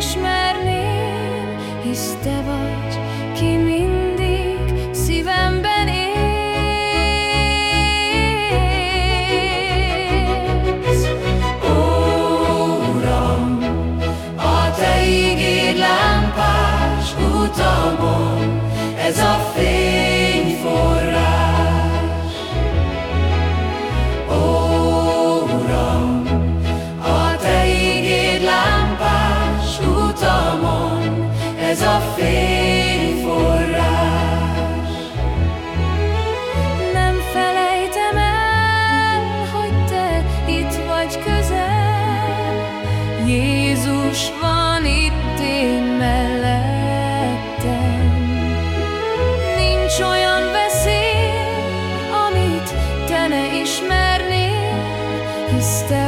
ismerném, hisz te vagy. Jézus van itt én mellettem. Nincs olyan veszély, amit te ne ismernél, hisz te